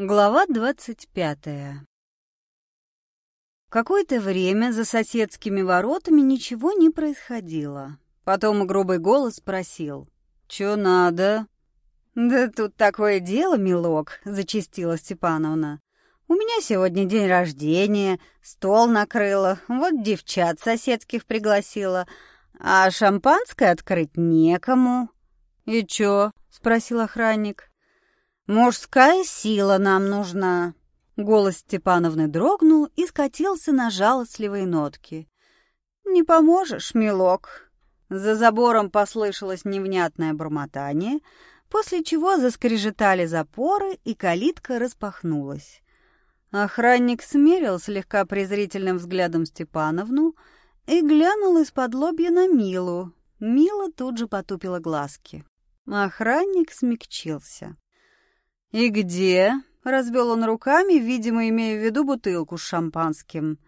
Глава двадцать пятая Какое-то время за соседскими воротами ничего не происходило. Потом грубый голос спросил. «Чё надо?» «Да тут такое дело, милок», — зачастила Степановна. «У меня сегодня день рождения, стол накрыла, вот девчат соседских пригласила, а шампанское открыть некому». «И чё?» — спросил охранник. «Мужская сила нам нужна!» Голос Степановны дрогнул и скатился на жалостливые нотки. «Не поможешь, милок!» За забором послышалось невнятное бормотание, после чего заскрежетали запоры, и калитка распахнулась. Охранник смерил слегка презрительным взглядом Степановну и глянул из-под лобья на Милу. Мила тут же потупила глазки. Охранник смягчился. «И где?» — развел он руками, видимо, имея в виду бутылку с шампанским.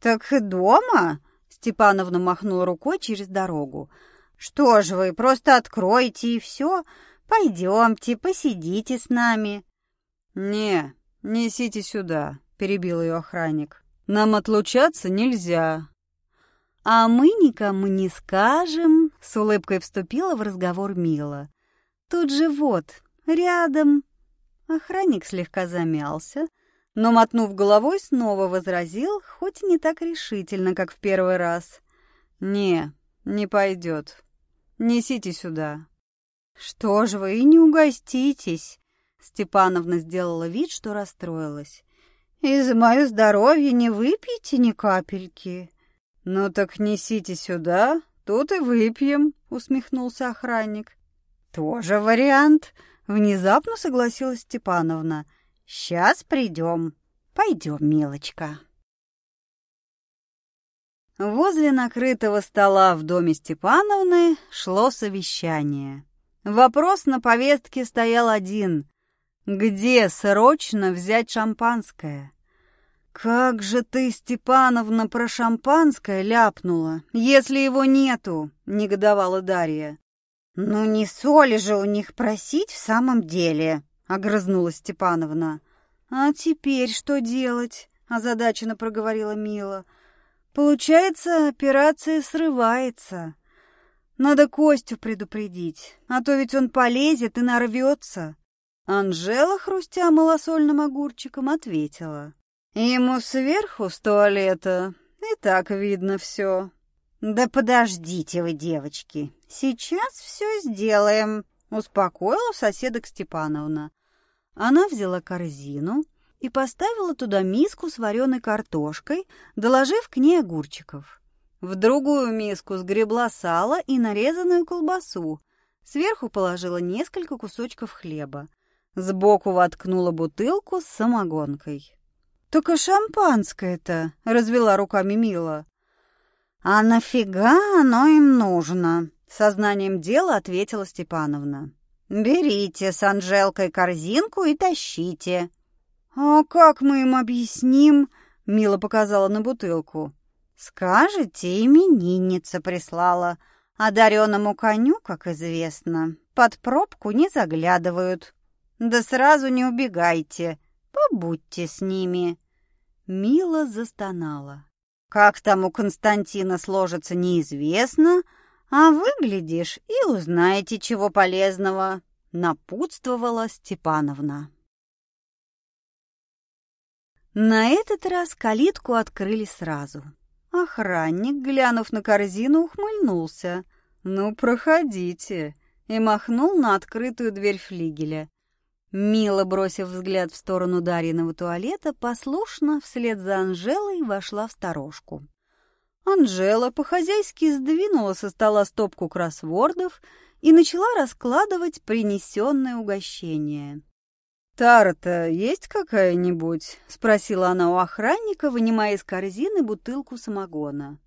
«Так и дома?» — Степановна махнула рукой через дорогу. «Что ж вы, просто откройте и все. Пойдемте, посидите с нами». «Не, несите сюда», — перебил ее охранник. «Нам отлучаться нельзя». «А мы никому не скажем», — с улыбкой вступила в разговор Мила. «Тут же вот, рядом, Охранник слегка замялся, но, мотнув головой, снова возразил, хоть и не так решительно, как в первый раз. «Не, не пойдет. Несите сюда». «Что ж вы и не угоститесь?» Степановна сделала вид, что расстроилась. «И за мое здоровье не выпьете ни капельки». «Ну так несите сюда, тут и выпьем», — усмехнулся охранник. «Тоже вариант», Внезапно согласилась Степановна. «Сейчас придем. Пойдем, милочка». Возле накрытого стола в доме Степановны шло совещание. Вопрос на повестке стоял один. Где срочно взять шампанское? «Как же ты, Степановна, про шампанское ляпнула, если его нету?» — негодовала Дарья. «Ну не соли же у них просить в самом деле», — огрызнулась Степановна. «А теперь что делать?» — озадаченно проговорила Мила. «Получается, операция срывается. Надо Костю предупредить, а то ведь он полезет и нарвется». Анжела, хрустя малосольным огурчиком, ответила. «Ему сверху с туалета и так видно все». «Да подождите вы, девочки, сейчас все сделаем», — успокоила соседок Степановна. Она взяла корзину и поставила туда миску с вареной картошкой, доложив к ней огурчиков. В другую миску сгребла сало и нарезанную колбасу. Сверху положила несколько кусочков хлеба. Сбоку воткнула бутылку с самогонкой. «Так и шампанское-то!» — развела руками Мила. «А нафига оно им нужно?» — сознанием дела ответила Степановна. «Берите с Анжелкой корзинку и тащите». «А как мы им объясним?» — Мила показала на бутылку. «Скажете, именинница прислала. Одаренному коню, как известно, под пробку не заглядывают. Да сразу не убегайте, побудьте с ними». Мила застонала. Как там у Константина сложится, неизвестно, а выглядишь и узнаете, чего полезного, напутствовала Степановна. На этот раз калитку открыли сразу. Охранник, глянув на корзину, ухмыльнулся. «Ну, проходите!» и махнул на открытую дверь флигеля. Мила, бросив взгляд в сторону Дарьиного туалета, послушно вслед за Анжелой вошла в сторожку. Анжела по-хозяйски сдвинула со стола стопку кроссвордов и начала раскладывать принесенное угощение. «Тара-то есть какая-нибудь?» — спросила она у охранника, вынимая из корзины бутылку самогона.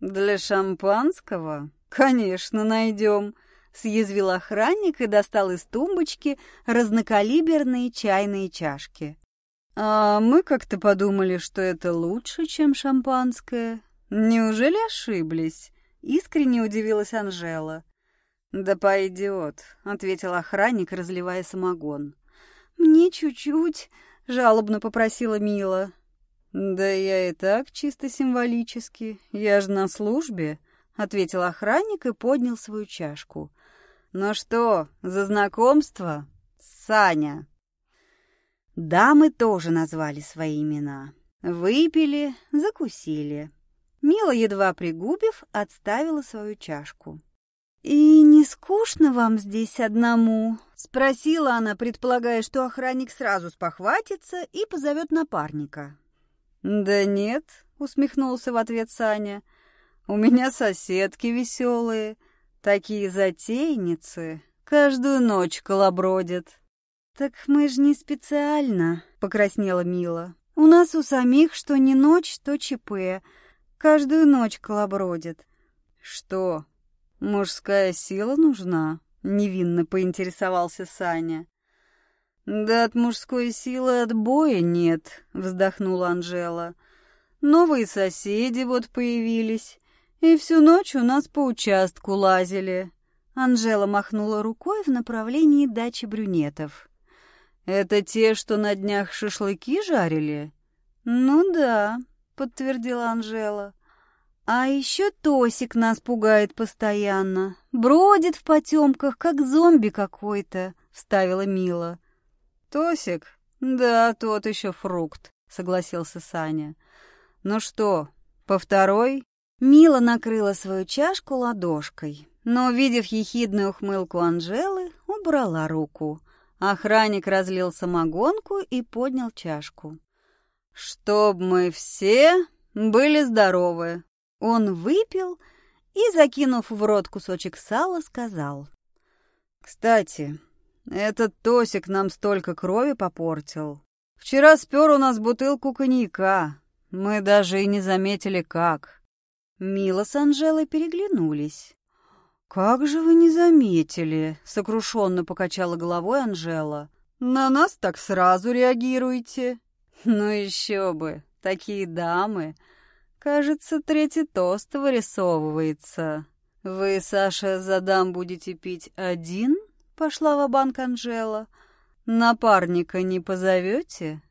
«Для шампанского? Конечно, найдем!» Съязвил охранник и достал из тумбочки разнокалиберные чайные чашки. «А мы как-то подумали, что это лучше, чем шампанское. Неужели ошиблись?» — искренне удивилась Анжела. «Да пойдет», — ответил охранник, разливая самогон. «Мне чуть-чуть», — жалобно попросила Мила. «Да я и так чисто символически. Я же на службе», — ответил охранник и поднял свою чашку. «Ну что, за знакомство? Саня». Дамы тоже назвали свои имена. Выпили, закусили. Мила, едва пригубив, отставила свою чашку. «И не скучно вам здесь одному?» — спросила она, предполагая, что охранник сразу спохватится и позовет напарника. «Да нет», — усмехнулся в ответ Саня. «У меня соседки веселые, такие затейницы, каждую ночь колобродят». «Так мы же не специально», — покраснела Мила. «У нас у самих что не ночь, то ЧП. Каждую ночь колобродят». «Что, мужская сила нужна?» — невинно поинтересовался Саня. «Да от мужской силы отбоя нет», — вздохнула Анжела. «Новые соседи вот появились, и всю ночь у нас по участку лазили». Анжела махнула рукой в направлении дачи брюнетов. «Это те, что на днях шашлыки жарили?» «Ну да», — подтвердила Анжела. «А еще Тосик нас пугает постоянно. Бродит в потемках, как зомби какой-то», — вставила Мила. «Тосик? Да, тот еще фрукт», — согласился Саня. «Ну что, по второй?» Мила накрыла свою чашку ладошкой, но, увидев ехидную ухмылку Анжелы, убрала руку. Охранник разлил самогонку и поднял чашку. «Чтоб мы все были здоровы!» Он выпил и, закинув в рот кусочек сала, сказал. «Кстати, этот Тосик нам столько крови попортил. Вчера спер у нас бутылку коньяка. Мы даже и не заметили, как. Мила с Анжелой переглянулись. «Как же вы не заметили?» — сокрушенно покачала головой Анжела. «На нас так сразу реагируете?» «Ну еще бы, такие дамы!» «Кажется, третий тост вырисовывается. Вы, Саша, за дам будете пить один?» Пошла в банк Анжела. Напарника не позовете?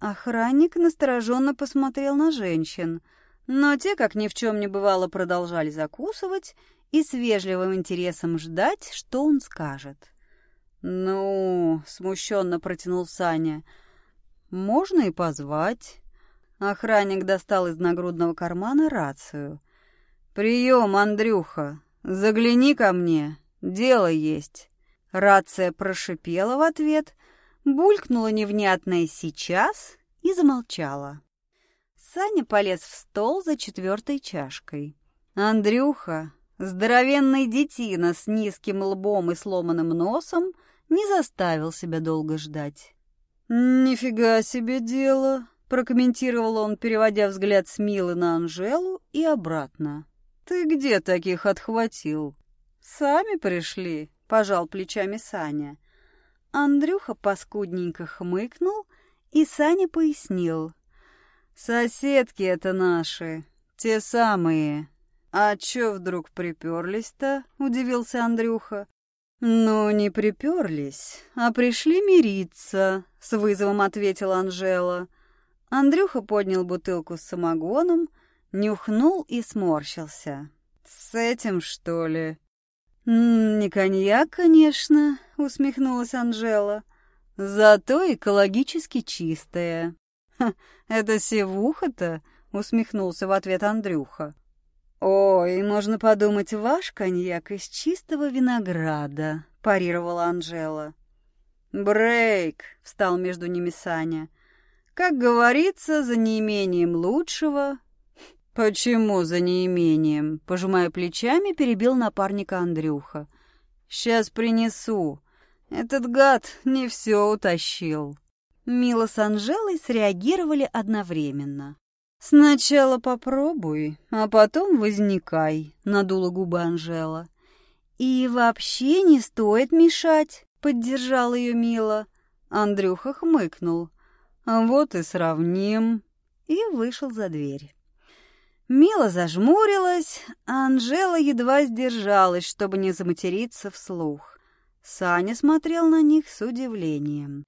Охранник настороженно посмотрел на женщин, но те, как ни в чем не бывало, продолжали закусывать и с вежливым интересом ждать, что он скажет. «Ну...» — смущенно протянул Саня. «Можно и позвать». Охранник достал из нагрудного кармана рацию. «Прием, Андрюха! Загляни ко мне, дело есть». Рация прошипела в ответ, булькнула невнятное «сейчас» и замолчала. Саня полез в стол за четвертой чашкой. Андрюха, здоровенный детина с низким лбом и сломанным носом, не заставил себя долго ждать. «Нифига себе дело!» — прокомментировал он, переводя взгляд с Милы на Анжелу и обратно. «Ты где таких отхватил? Сами пришли?» — пожал плечами Саня. Андрюха паскудненько хмыкнул, и Саня пояснил. «Соседки это наши, те самые. А чё вдруг приперлись-то?» — удивился Андрюха. «Ну, не приперлись, а пришли мириться», — с вызовом ответила Анжела. Андрюха поднял бутылку с самогоном, нюхнул и сморщился. «С этим, что ли?» «Не коньяк, конечно», — усмехнулась Анжела. «Зато экологически чистая». «Это севуха-то?» — усмехнулся в ответ Андрюха. «Ой, можно подумать, ваш коньяк из чистого винограда», — парировала Анжела. «Брейк!» — встал между ними Саня. «Как говорится, за неимением лучшего «Почему за неимением?» — пожимая плечами, перебил напарника Андрюха. «Сейчас принесу. Этот гад не все утащил». Мила с Анжелой среагировали одновременно. «Сначала попробуй, а потом возникай», — надула губы Анжела. «И вообще не стоит мешать», — поддержал ее Мила. Андрюха хмыкнул. «Вот и сравним», и вышел за дверь. Мила зажмурилась, а Анжела едва сдержалась, чтобы не заматериться вслух. Саня смотрел на них с удивлением.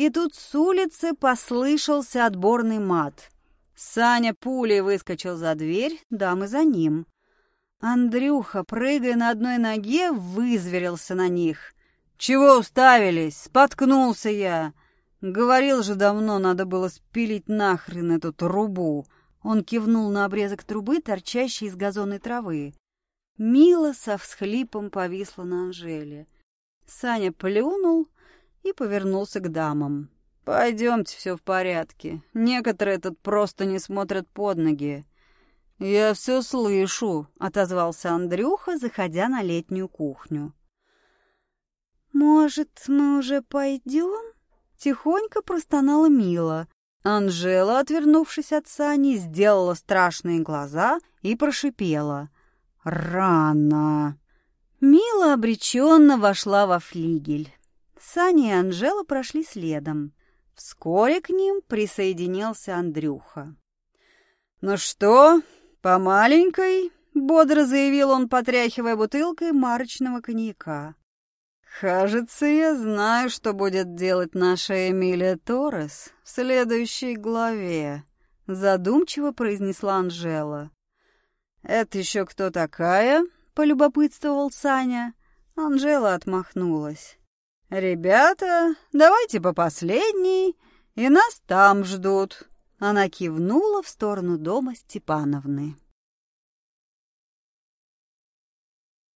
И тут с улицы послышался отборный мат. Саня пулей выскочил за дверь, дамы за ним. Андрюха, прыгая на одной ноге, вызверился на них. «Чего уставились? Споткнулся я!» Говорил же давно, надо было спилить нахрен эту трубу. Он кивнул на обрезок трубы, торчащий из газонной травы. Мила со всхлипом повисла на Анжеле. Саня плюнул и повернулся к дамам. «Пойдемте, все в порядке. Некоторые тут просто не смотрят под ноги». «Я все слышу», — отозвался Андрюха, заходя на летнюю кухню. «Может, мы уже пойдем?» Тихонько простонала Мила. Анжела, отвернувшись от Сани, сделала страшные глаза и прошипела. «Рано!» Мила обреченно вошла во флигель. Саня и Анжела прошли следом. Вскоре к ним присоединился Андрюха. «Ну что, по маленькой?» — бодро заявил он, потряхивая бутылкой марочного коньяка. «Кажется, я знаю, что будет делать наша Эмилия Торрес в следующей главе», — задумчиво произнесла Анжела. «Это еще кто такая?» — полюбопытствовал Саня. Анжела отмахнулась. «Ребята, давайте по последней, и нас там ждут». Она кивнула в сторону дома Степановны.